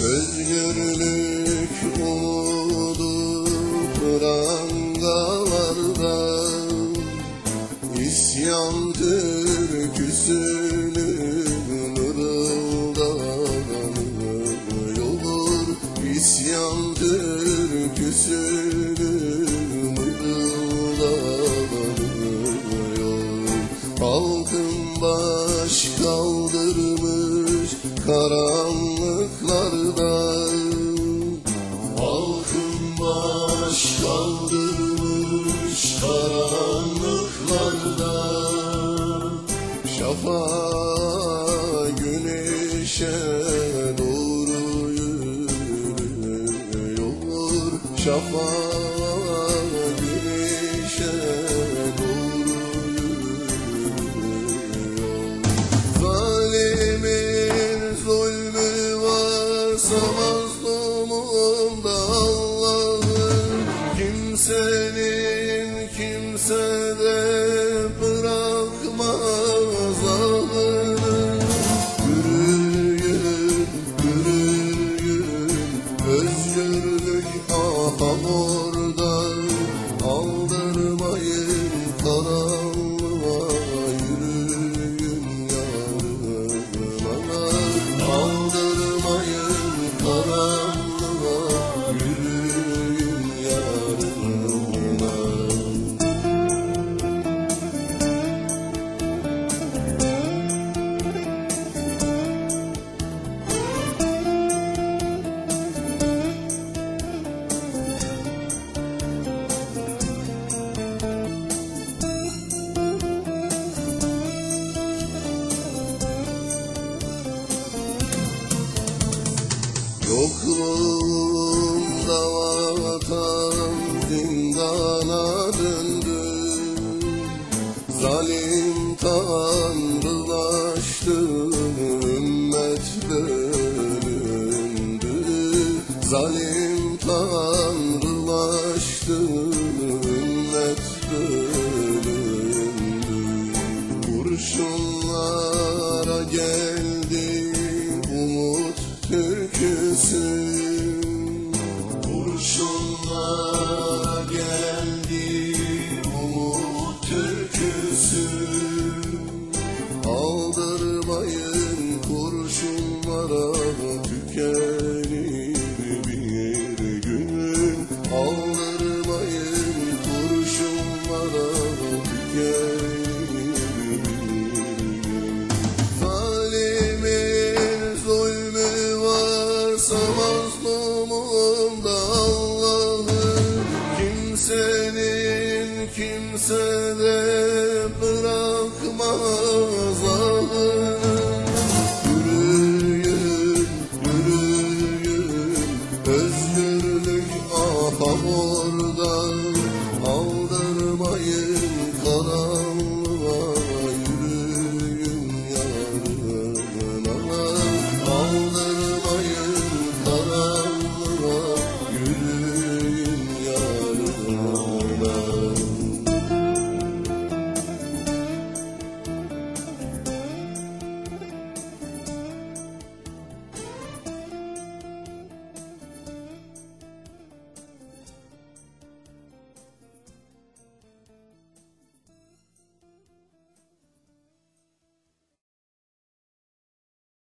Özgürlük umudu prangalarda İsyan türküsünü mırıldanıyor. İsyan türküsünü mırıldanıyor. Halkın baş kaldırmış karanlıklarda karanlıklarda Şafağa güneşe doğru yürüyor. Şafağa güneşe doğru yürüyor. Zalimin zulmü varsa Allah'ım vatan zindana döndü. Zalim tanrılaştı ümmet bölündü Zalim tanrılaştı ümmet bölündü Kurşunlara geldi umut türküsü Kurşunlara geldi Kimsenin kimsede bırakmaz